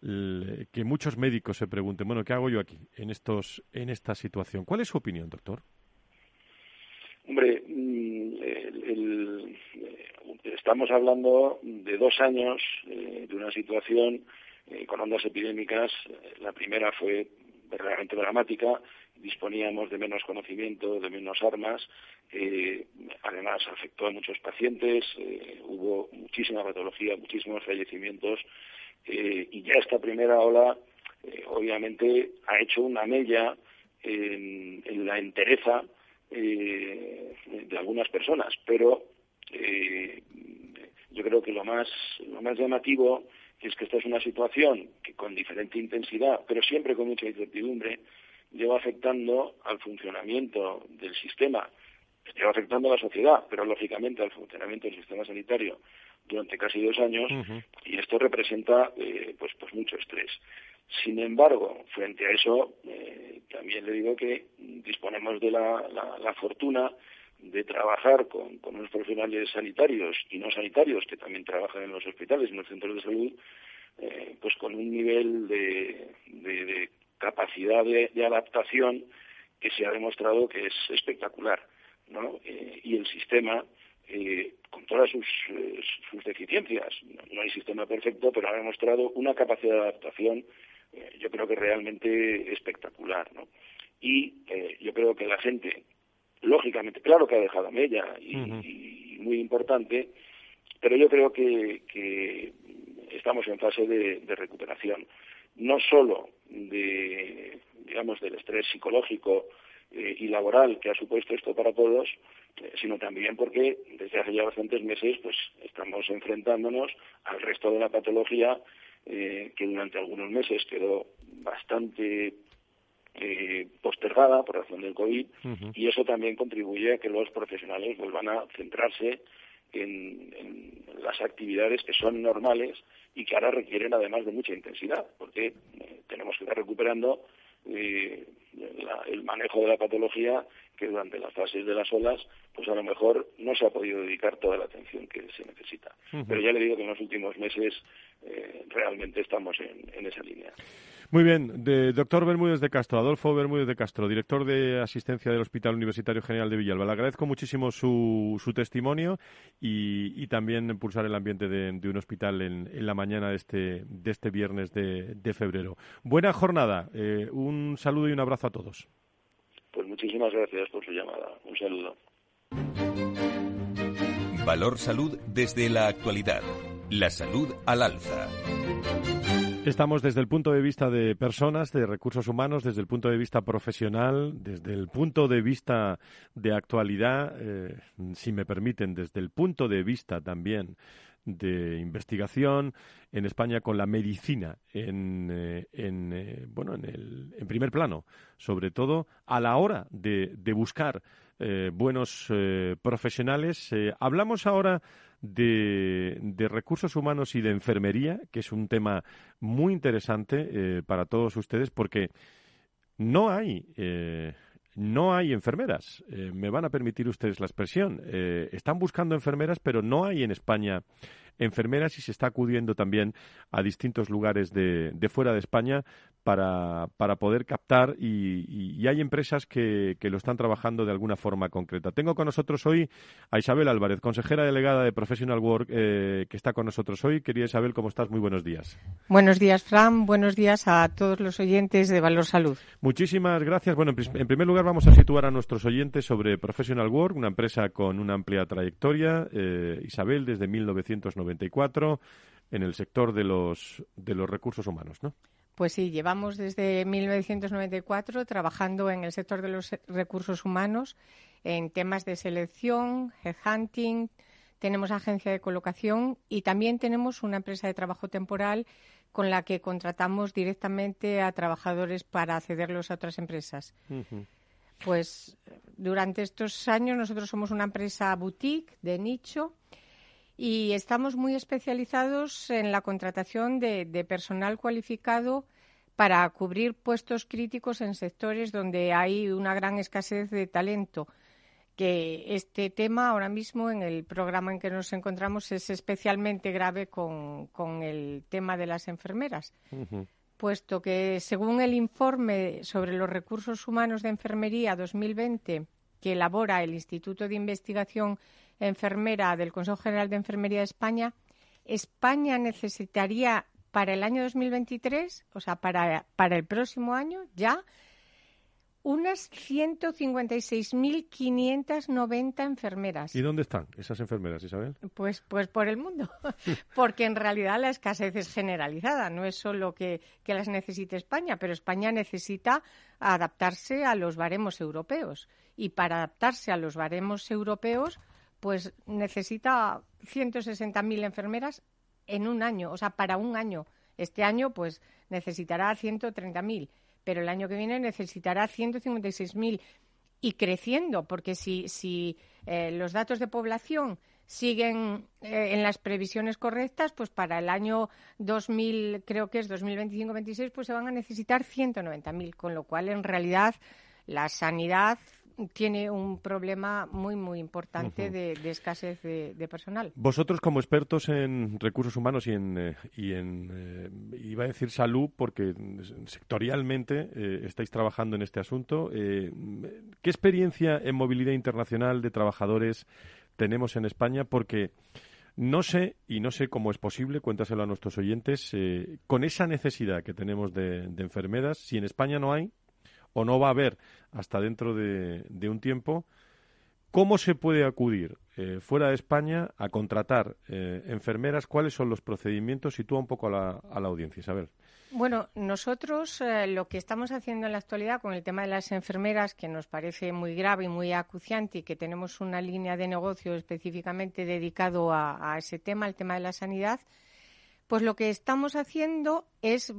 que muchos médicos se pregunten, bueno, ¿qué hago yo aquí en, estos, en esta situación? ¿Cuál es su opinión, doctor? Hombre, estamos hablando de dos años eh, de una situación eh, con ondas epidémicas. La primera fue verdaderamente dramática, disponíamos de menos conocimiento, de menos armas, eh, además afectó a muchos pacientes, hubo muchísima patología, muchísimos fallecimientos. Y ya esta primera ola obviamente ha hecho una mella en, la entereza de algunas personas, pero yo creo que lo más, lo más llamativo es que esta es una situación que con diferente intensidad, pero siempre con mucha incertidumbre, lleva afectando al funcionamiento del sistema, lleva afectando a la sociedad, pero lógicamente al funcionamiento del sistema sanitario durante casi dos años, y esto representa eh, pues, pues mucho estrés. Sin embargo, frente a eso, eh, también le digo que disponemos de la, fortuna de trabajar con, unos profesionales sanitarios y no sanitarios que también trabajan en los hospitales, y en los centros de salud, eh, pues con un nivel de, capacidad de, adaptación que se ha demostrado que es espectacular, ¿no? Eh, y el sistema, con todas sus, sus deficiencias, no hay sistema perfecto, pero ha demostrado una capacidad de adaptación eh, yo creo que realmente espectacular, ¿no? Y eh, yo creo que la gente, lógicamente, claro que ha dejado mella y, muy importante, pero yo creo que, estamos en fase de, recuperación, no solo de, digamos, del estrés psicológico eh, y laboral que ha supuesto esto para todos, sino también porque desde hace ya bastantes meses pues estamos enfrentándonos al resto de la patología eh, que durante algunos meses quedó bastante eh, postergada por razón del COVID y eso también contribuye a que los profesionales vuelvan a centrarse en, las actividades que son normales y que ahora requieren además de mucha intensidad, porque eh, tenemos que estar recuperando el manejo de la patología que durante las fases de las olas, pues a lo mejor no se ha podido dedicar toda la atención que se necesita. Pero ya le digo que en los últimos meses eh, realmente estamos en, esa línea. Muy bien, de doctor Bermúdez de Castro, Adolfo Bermúdez de Castro, director de asistencia del Hospital Universitario General de Villalba. Le agradezco muchísimo su, su testimonio y, también impulsar el ambiente de, un hospital en, la mañana de este, de este viernes de, febrero. Buena jornada, eh, un saludo y un abrazo a todos. Pues muchísimas gracias por su llamada. Un saludo. Valor Salud desde la actualidad La salud al alza. Estamos desde el punto de vista de personas, de recursos humanos, desde el punto de vista profesional, desde el punto de vista de actualidad, eh, si me permiten, desde el punto de vista también de investigación en España con la medicina en, eh, en eh, bueno en, el, en primer plano sobre todo a la hora de, de buscar buenos profesionales hablamos ahora de, de, recursos humanos y de enfermería, que es un tema muy interesante eh, para todos ustedes, porque no hay. Eh, no hay enfermeras. Eh, me van a permitir ustedes la expresión. están buscando enfermeras, pero no hay en España enfermeras y se está acudiendo también a distintos lugares de, de fuera de España para, para poder captar y, hay empresas que, que, lo están trabajando de alguna forma concreta. Tengo con nosotros hoy a Isabel Álvarez, consejera delegada de Professional Work, eh, que está con nosotros hoy. Querida Isabel, ¿cómo estás? Muy buenos días. Buenos días, Fran. Buenos días a todos los oyentes de Valor Salud. Muchísimas gracias. Bueno, en primer lugar vamos a situar a nuestros oyentes sobre Professional Work, una empresa con una amplia trayectoria. Eh, Isabel, desde 1994 en el sector de los, de los recursos humanos, ¿no? Pues sí, llevamos desde 1994 trabajando en el sector de los recursos humanos en temas de selección, headhunting, tenemos agencia de colocación y también tenemos una empresa de trabajo temporal con la que contratamos directamente a trabajadores para cederlos a otras empresas. Pues durante estos años nosotros somos una empresa boutique de nicho y estamos muy especializados en la contratación de, personal cualificado para cubrir puestos críticos en sectores donde hay una gran escasez de talento. Que este tema ahora mismo en el programa en que nos encontramos es especialmente grave con, el tema de las enfermeras, puesto que según el informe sobre los recursos humanos de enfermería 2020 que elabora el Instituto de Investigación enfermera del Consejo General de Enfermería de España, España necesitaría para el año 2023, o sea, para, para el próximo año ya, unas 156.590 enfermeras. ¿Y dónde están esas enfermeras, Isabel? Pues, pues por el mundo, porque en realidad la escasez es generalizada, no es solo que, que las necesite España, pero España necesita adaptarse a los baremos europeos. Y para adaptarse a los baremos europeos, pues necesita 160.000 enfermeras en un año, o sea, para un año. Este año, pues necesitará 130.000, pero el año que viene necesitará 156.000 y creciendo, porque si, si eh, los datos de población siguen eh, en las previsiones correctas, pues para el año 2000, creo que es 2025-26, pues se van a necesitar 190.000, con lo cual en realidad la sanidad tiene un problema muy, muy importante de, escasez de, personal. Vosotros, como expertos en recursos humanos y en, eh, y en eh, iba a decir salud, porque sectorialmente eh, estáis trabajando en este asunto, ¿qué experiencia en movilidad internacional de trabajadores tenemos en España? Porque no sé, y no sé cómo es posible, cuéntaselo a nuestros oyentes, con esa necesidad que tenemos de enfermeras, si en España no hay, o no va a haber hasta dentro de, un tiempo. ¿Cómo se puede acudir eh, fuera de España a contratar eh, enfermeras? ¿Cuáles son los procedimientos? Sitúa un poco a la, a la audiencia, Isabel. Bueno, nosotros eh, lo que estamos haciendo en la actualidad con el tema de las enfermeras, que nos parece muy grave y muy acuciante y que tenemos una línea de negocio específicamente dedicado a, ese tema, el tema de la sanidad, pues lo que estamos haciendo es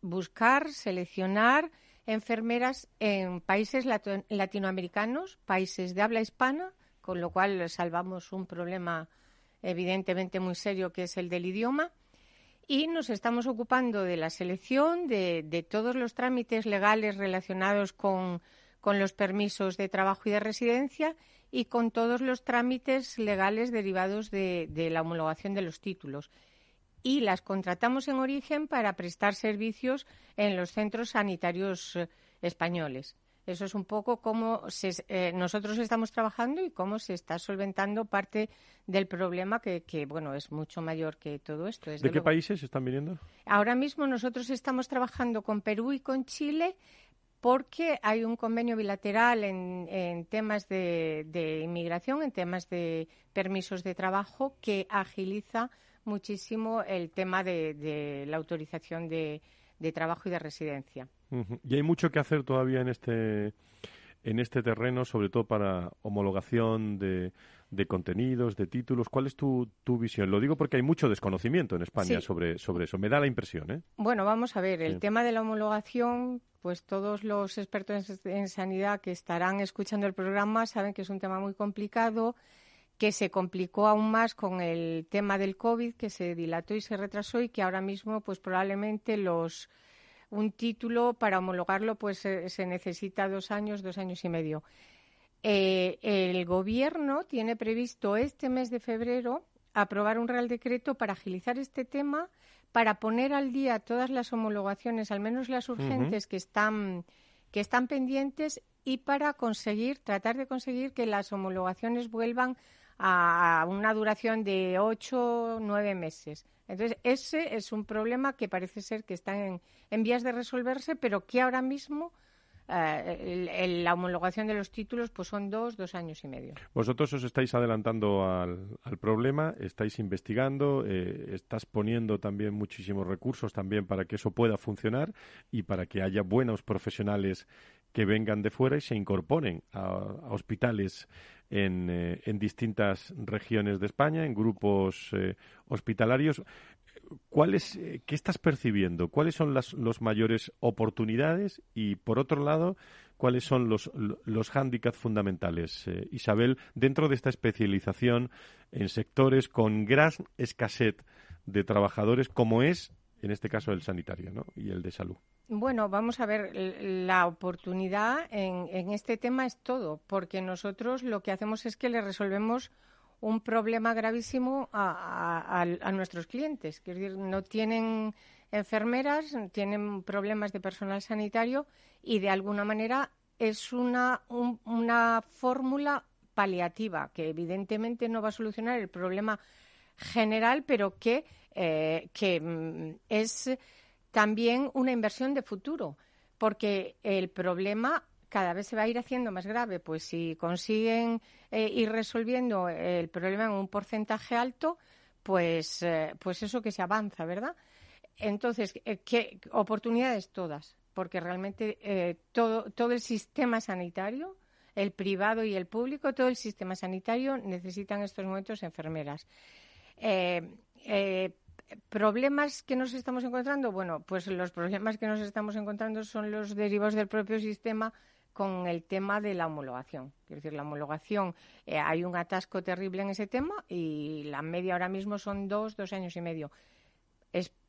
buscar, seleccionar, enfermeras en países latinoamericanos, países de habla hispana, con lo cual salvamos un problema evidentemente muy serio que es el del idioma. Y nos estamos ocupando de la selección, de, todos los trámites legales relacionados con, los permisos de trabajo y de residencia y con todos los trámites legales derivados de la homologación de los títulos y las contratamos en origen para prestar servicios en los centros sanitarios eh, españoles. Eso es un poco cómo eh, nosotros estamos trabajando y cómo se está solventando parte del problema que, bueno, es mucho mayor que todo esto. ¿De qué países están viniendo? Ahora mismo nosotros estamos trabajando con Perú y con Chile porque hay un convenio bilateral en, temas de, de, inmigración, en temas de permisos de trabajo, que agiliza muchísimo el tema de, la autorización de, trabajo y de residencia. Y hay mucho que hacer todavía en este en este terreno, sobre todo para homologación de, de contenidos, de títulos. ¿Cuál es tu, tu, visión? Lo digo porque hay mucho desconocimiento en España sobre, sobre eso. Me da la impresión. ¿eh? Bueno, vamos a ver. El tema de la homologación, pues todos los expertos en, sanidad que estarán escuchando el programa saben que es un tema muy complicado que se complicó aún más con el tema del COVID, que se dilató y se retrasó y que ahora mismo, pues probablemente los un título para homologarlo, pues se necesita dos años, dos años y medio. Eh, el Gobierno tiene previsto este mes de febrero aprobar un Real Decreto para agilizar este tema, para poner al día todas las homologaciones, al menos las urgentes que están que están pendientes y para conseguir tratar de conseguir que las homologaciones vuelvan a una duración de ocho nueve meses. Entonces ese es un problema que parece ser que está en, en vías de resolverse, pero que ahora mismo eh, la homologación de los títulos pues son dos, dos años y medio. Vosotros os estáis adelantando al, problema, estáis investigando, eh, estás poniendo también muchísimos recursos también para que eso pueda funcionar y para que haya buenos profesionales que vengan de fuera y se incorporen a, hospitales en, eh, en, distintas regiones de España, en grupos hospitalarios. Eh, ¿qué estás percibiendo? ¿Cuáles son las los mayores oportunidades? Y, por otro lado, ¿cuáles son los, los hándicaps fundamentales, eh, Isabel, dentro de esta especialización en sectores con gran escasez de trabajadores, como es, en este caso, el sanitario y el de salud? Bueno, vamos a ver, la oportunidad en, en este tema es todo, porque nosotros lo que hacemos es que le resolvemos un problema gravísimo a, nuestros clientes. Quiero decir, no tienen enfermeras, tienen problemas de personal sanitario y de alguna manera es una, una fórmula paliativa que evidentemente no va a solucionar el problema general, pero que, eh, que mm, es también una inversión de futuro, porque el problema cada vez se va a ir haciendo más grave. Pues si consiguen eh, ir resolviendo el problema en un porcentaje alto, pues, eh, pues eso que se avanza, ¿verdad? Entonces, eh, ¿qué oportunidades todas? Porque realmente todo, todo el sistema sanitario, el privado y el público, todo el sistema sanitario necesitan en estos momentos enfermeras. ¿Problemas que nos estamos encontrando? Bueno, pues los problemas que nos estamos encontrando son los derivados del propio sistema con el tema de la homologación. Quiero decir, la homologación, eh, hay un atasco terrible en ese tema y la media ahora mismo son dos, dos años y medio.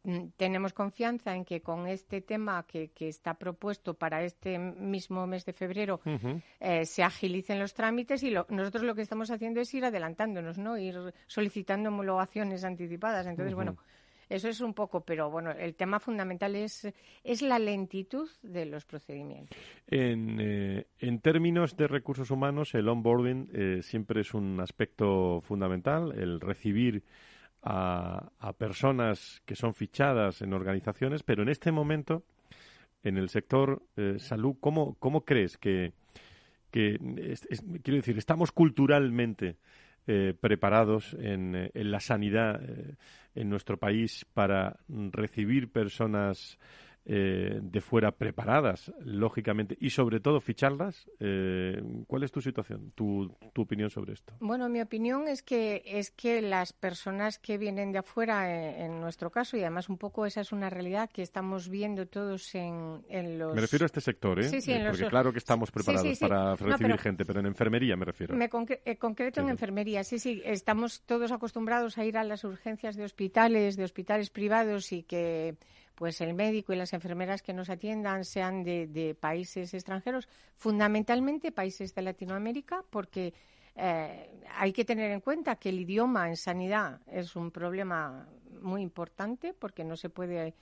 Mm, tenemos confianza en que con este tema que, está propuesto para este mismo mes de febrero eh, se agilicen los trámites y nosotros lo que estamos haciendo es ir adelantándonos, ¿no? Ir solicitando homologaciones anticipadas. Entonces, bueno, eso es un poco, pero bueno, el tema fundamental es, es la lentitud de los procedimientos. En, eh, en términos de recursos humanos, el onboarding eh, siempre es un aspecto fundamental, el recibir a, personas que son fichadas en organizaciones, pero en este momento, en el sector eh, salud, ¿cómo, ¿cómo crees que, quiero decir, estamos culturalmente eh, preparados en, en, la sanidad eh, en nuestro país para recibir personas eh, de fuera preparadas, lógicamente, y sobre todo ficharlas. Eh, ¿Cuál es tu situación, tu, tu, opinión sobre esto? Bueno, mi opinión es que es que las personas que vienen de afuera, eh, en, nuestro caso, y además un poco esa es una realidad que estamos viendo todos en, en los. Me refiero a este sector, ¿eh? Sí, sí, Porque claro que estamos preparados para recibir gente, pero en enfermería me refiero. Me concreto en enfermería, sí, sí. Estamos todos acostumbrados a ir a las urgencias de hospitales, de hospitales privados y que pues el médico y las enfermeras que nos atiendan sean de, países extranjeros, fundamentalmente países de Latinoamérica, porque eh, hay que tener en cuenta que el idioma en sanidad es un problema muy importante porque no se puede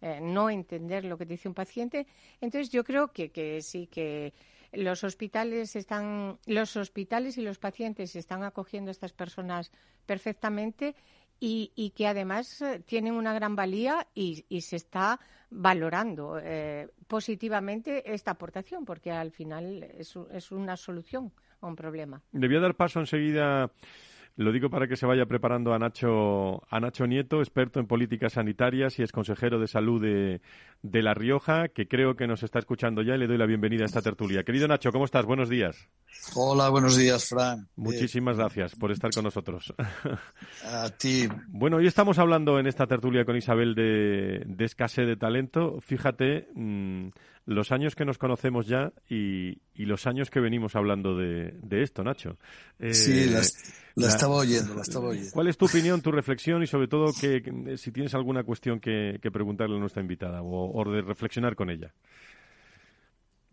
eh, no entender lo que dice un paciente. Entonces yo creo que, que sí que los hospitales están los hospitales y los pacientes están acogiendo a estas personas perfectamente y, que además eh, tienen una gran valía y, se está valorando eh, positivamente esta aportación, porque al final es, es, una solución a un problema. Le voy a dar paso enseguida Lo digo para que se vaya preparando a Nacho, a Nacho Nieto, experto en políticas sanitarias y es consejero de salud de, de La Rioja, que creo que nos está escuchando ya y le doy la bienvenida a esta tertulia. Querido Nacho, ¿cómo estás? Buenos días. Hola, buenos días, Fran. Muchísimas gracias por estar con nosotros. A ti. Bueno, hoy estamos hablando en esta tertulia con Isabel de, de escasez de talento. Fíjate, mm, los años que nos conocemos ya y, los años que venimos hablando de, esto, Nacho. Eh, sí, la, estaba oyendo, la estaba oyendo. ¿Cuál es tu opinión, tu reflexión y sobre todo que, si tienes alguna cuestión que, preguntarle a nuestra invitada o, de reflexionar con ella?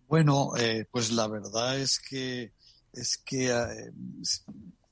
Bueno, eh, pues la verdad es que es que eh,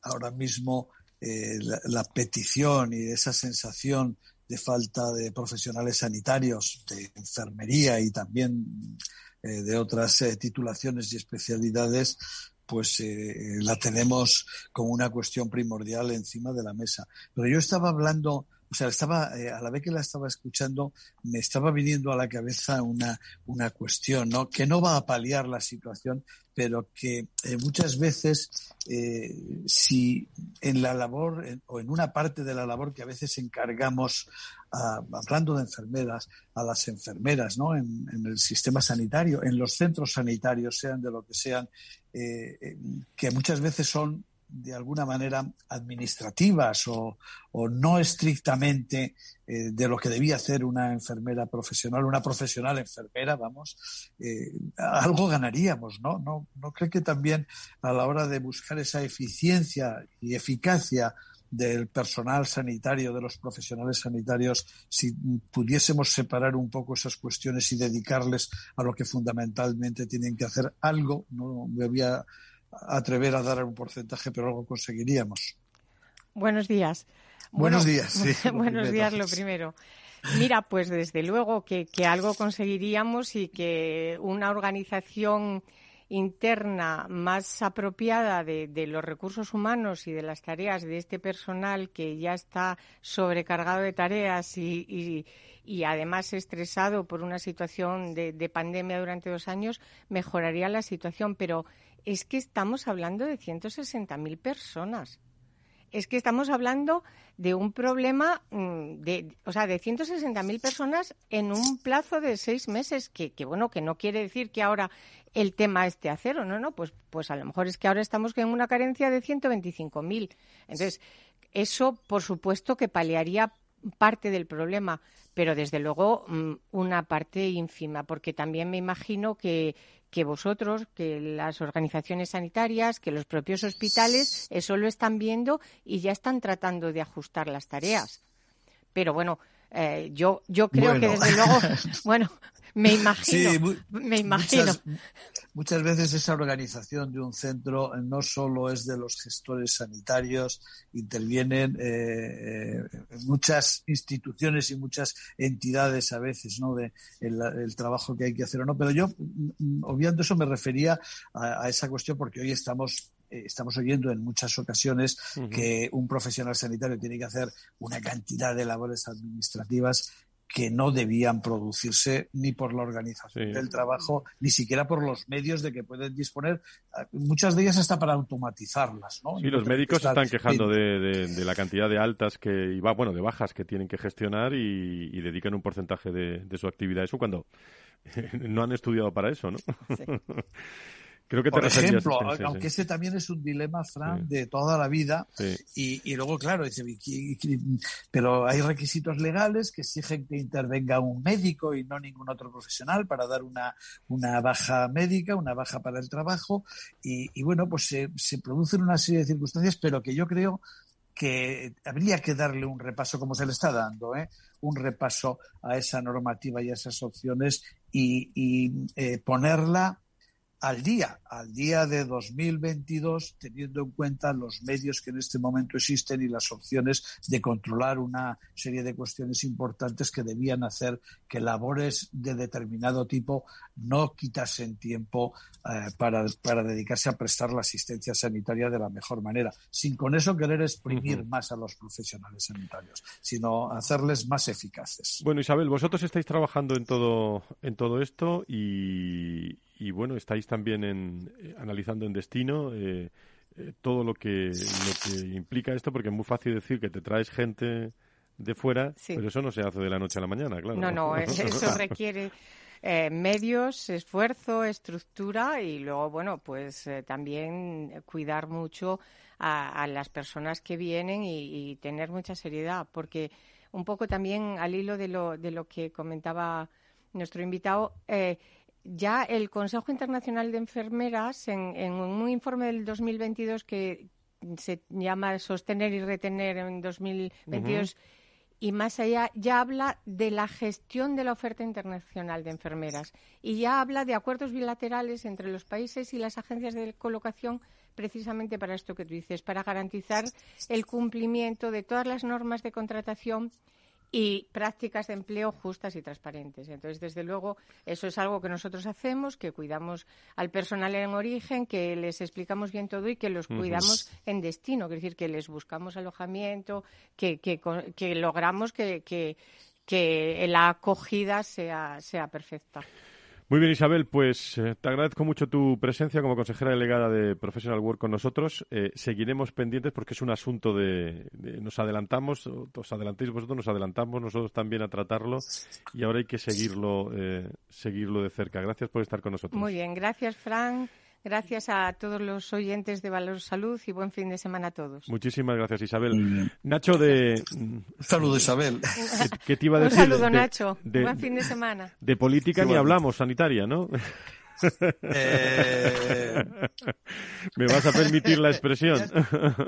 ahora mismo la, la, petición y esa sensación de falta de profesionales sanitarios, de enfermería y también eh, de otras eh, titulaciones y especialidades, pues eh, la tenemos como una cuestión primordial encima de la mesa. Pero yo estaba hablando o sea, estaba, eh, a la vez que la estaba escuchando, me estaba viniendo a la cabeza una, una cuestión, ¿no? Que no va a paliar la situación, pero que eh, muchas veces, eh, si en la labor o en una parte de la labor que a veces encargamos, hablando de enfermeras, a las enfermeras, ¿no? En, en, el sistema sanitario, en los centros sanitarios, sean de lo que sean, que muchas veces son de alguna manera administrativas o, no estrictamente eh, de lo que debía hacer una enfermera profesional, una profesional enfermera, vamos, eh, algo ganaríamos, ¿no? ¿no? ¿No cree que también a la hora de buscar esa eficiencia y eficacia del personal sanitario, de los profesionales sanitarios, si pudiésemos separar un poco esas cuestiones y dedicarles a lo que fundamentalmente tienen que hacer algo, no me voy a atrever a dar un porcentaje, pero algo conseguiríamos. Buenos días. Buenos días. buenos días, lo primero. Mira, pues desde luego que, algo conseguiríamos y que una organización interna más apropiada de, los recursos humanos y de las tareas de este personal que ya está sobrecargado de tareas y, además estresado por una situación de, de pandemia durante dos años, mejoraría la situación. Pero es que estamos hablando de 160.000 personas. Es que estamos hablando de un problema mm, de, o sea, de 160.000 personas en un plazo de seis meses, que, bueno, que no quiere decir que ahora el tema esté a cero, no, no, pues, pues a lo mejor es que ahora estamos en una carencia de 125.000. Entonces, eso, por supuesto, que paliaría parte del problema, pero desde luego mm, una parte ínfima, porque también me imagino que, que vosotros, que las organizaciones sanitarias, que los propios hospitales, eso lo están viendo y ya están tratando de ajustar las tareas. Pero bueno, eh, yo, yo creo que desde luego, bueno, me imagino, me imagino. Muchas, veces esa organización de un centro no solo es de los gestores sanitarios, intervienen eh, eh, muchas instituciones y muchas entidades a veces, ¿no? De el, trabajo que hay que hacer o no. Pero yo, mm, obviando eso, me refería a, esa cuestión porque hoy estamos eh, estamos oyendo en muchas ocasiones que un profesional sanitario tiene que hacer una cantidad de labores administrativas que no debían producirse ni por la organización del trabajo, ni siquiera por los medios de que pueden disponer, muchas de ellas hasta para automatizarlas. ¿no? Sí, los médicos se están quejando de, la cantidad de altas que, y bueno, de bajas que tienen que gestionar y, dedican un porcentaje de, de, su actividad a eso cuando no han estudiado para eso, ¿no? Sí. Creo que Por ejemplo, aunque ese también es un dilema, Fran, de toda la vida. Y, luego, claro, dice, pero hay requisitos legales que exigen que intervenga un médico y no ningún otro profesional para dar una, una baja médica, una baja para el trabajo. Y, bueno, pues se, se producen una serie de circunstancias, pero que yo creo que habría que darle un repaso, como se le está dando, ¿eh? un repaso a esa normativa y a esas opciones y, y eh, ponerla al día, al día de 2022, teniendo en cuenta los medios que en este momento existen y las opciones de controlar una serie de cuestiones importantes que debían hacer que labores de determinado tipo no quitasen tiempo eh, para, dedicarse a prestar la asistencia sanitaria de la mejor manera, sin con eso querer exprimir más a los profesionales sanitarios, sino hacerles más eficaces. Bueno, Isabel, vosotros estáis trabajando en todo, en todo esto y, y bueno, estáis también en, eh, analizando en destino. Eh, eh, todo lo que, lo que implica esto, porque es muy fácil decir que te traes gente de fuera, pero eso no se hace de la noche a la mañana, claro. No, no, eso requiere eh, medios, esfuerzo, estructura y luego, bueno, pues eh, también cuidar mucho a, las personas que vienen y, tener mucha seriedad, porque un poco también al hilo de lo, de lo que comentaba nuestro invitado, eh, ya el Consejo Internacional de Enfermeras, en, en, un informe del 2022 que se llama Sostener y Retener en 2022, y más allá, ya habla de la gestión de la oferta internacional de enfermeras. Y ya habla de acuerdos bilaterales entre los países y las agencias de colocación precisamente para esto que tú dices, para garantizar el cumplimiento de todas las normas de contratación y prácticas de empleo justas y transparentes. Entonces, desde luego, eso es algo que nosotros hacemos, que cuidamos al personal en origen, que les explicamos bien todo y que los cuidamos en destino, es decir, que les buscamos alojamiento, que, que, logramos que, que, que la acogida sea, sea perfecta. Muy bien, Isabel, pues eh, te agradezco mucho tu presencia como consejera delegada de Professional Work con nosotros. Eh, seguiremos pendientes porque es un asunto de, nos adelantamos, os adelantéis vosotros, nos adelantamos nosotros también a tratarlo y ahora hay que seguirlo, eh, seguirlo de cerca. Gracias por estar con nosotros. Muy bien, gracias, Frank. Gracias a todos los oyentes de Valor Salud y buen fin de semana a todos. Muchísimas gracias, Isabel. Nacho de... saludo, Isabel. ¿Qué, te iba a decir? Un saludo, Nacho. buen fin de semana. De política ni hablamos, sanitaria, ¿no? Eh, ¿Me vas a permitir la expresión?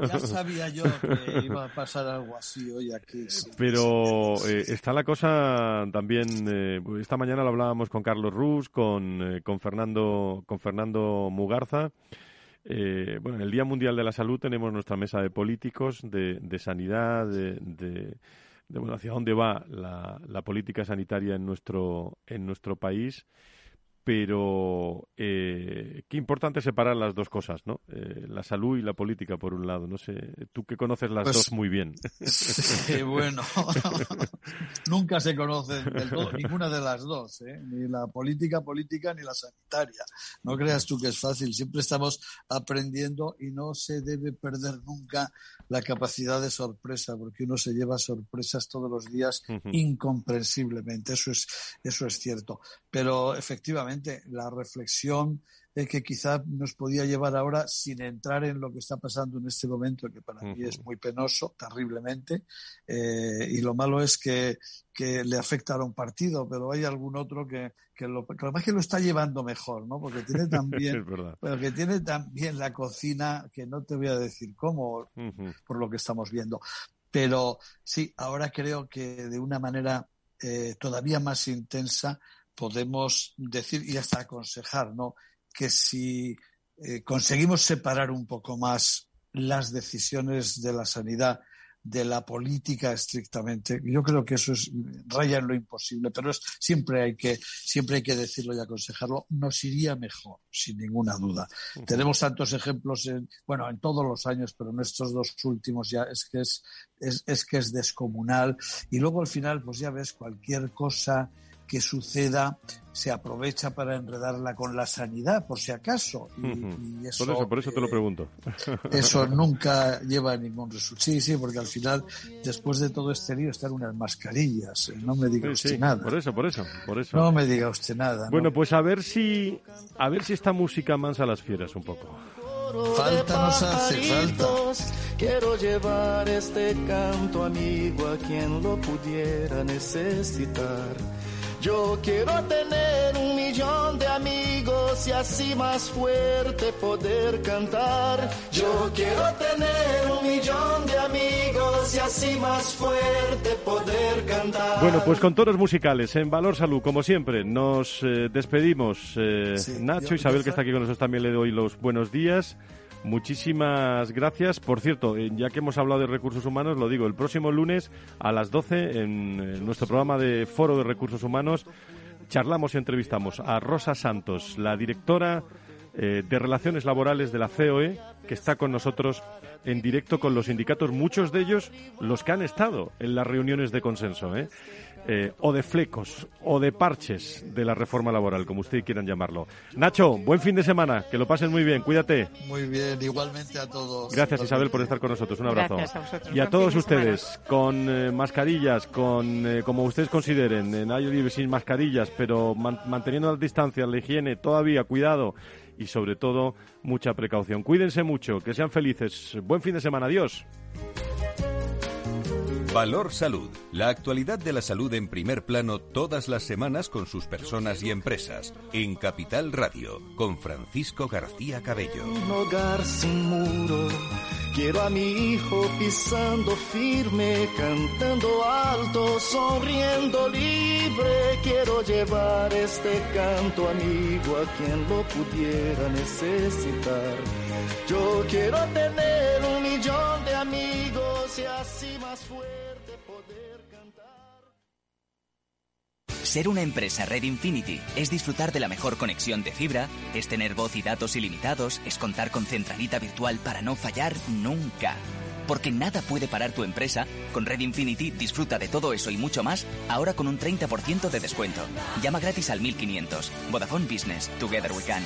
Ya, sabía yo que iba a pasar algo así hoy aquí. Pero eh, está la cosa también. Eh, esta mañana lo hablábamos con Carlos Rus, con, con, Fernando, con Fernando Mugarza. bueno, en el Día Mundial de la Salud tenemos nuestra mesa de políticos, de, de sanidad, de, de, bueno, hacia dónde va la, la política sanitaria en nuestro, en nuestro país pero eh, qué importante separar las dos cosas, ¿no? Eh, la salud y la política, por un lado. No sé, tú que conoces las pues dos muy bien. Sí, bueno, nunca se conoce ninguna de las dos, ¿eh? ni la política política ni la sanitaria. No creas tú que es fácil, siempre estamos aprendiendo y no se debe perder nunca la capacidad de sorpresa, porque uno se lleva sorpresas todos los días incomprensiblemente, eso es, eso es cierto. Pero efectivamente, la reflexión que quizá nos podía llevar ahora sin entrar en lo que está pasando en este momento, que para mí es muy penoso, terriblemente, eh, y lo malo es que, que, le afecta a un partido, pero hay algún otro que, que lo, que lo que lo está llevando mejor, ¿no? Porque tiene también, que tiene también la cocina, que no te voy a decir cómo, por lo que estamos viendo. Pero sí, ahora creo que de una manera eh, todavía más intensa podemos decir y hasta aconsejar, ¿no? que si eh, conseguimos separar un poco más las decisiones de la sanidad de la política estrictamente. Yo creo que eso es raya en lo imposible, pero es, siempre hay que siempre hay que decirlo y aconsejarlo. Nos iría mejor, sin ninguna duda. Tenemos tantos ejemplos en bueno en todos los años, pero en estos dos últimos ya es que es, es, es que es descomunal. Y luego al final, pues ya ves cualquier cosa que suceda se aprovecha para enredarla con la sanidad, por si acaso. Y, eso, por eso, por eso te lo pregunto. eso nunca lleva a ningún resultado. Sí, sí, porque al final, después de todo este lío, están unas mascarillas. ¿eh? No me diga usted nada. Por eso, por eso, por eso. No me diga usted nada. Bueno, pues a ver si, a ver si esta música mansa las fieras un poco. Falta nos hace falta. Quiero llevar este canto amigo a quien lo pudiera necesitar. Yo quiero tener un millón de amigos y así más fuerte poder cantar. Yo quiero tener un millón de amigos y así más fuerte poder cantar. Bueno, pues con toros musicales en Valor Salud, como siempre, nos eh, despedimos. Eh, Nacho, Isabel, que está aquí con nosotros, también le doy los buenos días. Muchísimas gracias. Por cierto, eh, ya que hemos hablado de recursos humanos, lo digo, el próximo lunes a las 12 en nuestro programa de Foro de Recursos Humanos charlamos y entrevistamos a Rosa Santos, la directora eh, de Relaciones Laborales de la COE, que está con nosotros en directo con los sindicatos, muchos de ellos los que han estado en las reuniones de consenso. ¿eh? Eh, o de flecos o de parches de la reforma laboral, como ustedes quieran llamarlo. Nacho, buen fin de semana, que lo pasen muy bien, cuídate. Muy bien, igualmente a todos. Gracias Isabel por estar con nosotros, un abrazo. A y a todos ustedes, con eh, mascarillas, con eh, como ustedes consideren, en aire sin mascarillas, pero manteniendo las distancias, la higiene, todavía, cuidado y sobre todo mucha precaución. Cuídense mucho, que sean felices. Buen fin de semana, adiós. Valor Salud. La actualidad de la salud en primer plano todas las semanas con sus personas y empresas. En Capital Radio, con Francisco García Cabello. Un hogar sin muro. Quiero a mi hijo pisando firme, cantando alto, sonriendo libre. Quiero llevar este canto amigo a quien lo pudiera necesitar. Yo quiero tener un millón de amigos y así más fuerte poder cantar. Ser una empresa Red Infinity es disfrutar de la mejor conexión de fibra, es tener voz y datos ilimitados, es contar con centralita virtual para no fallar nunca. Porque nada puede parar tu empresa, con Red Infinity disfruta de todo eso y mucho más, ahora con un 30% de descuento. Llama gratis al 1500. Vodafone Business. Together we can.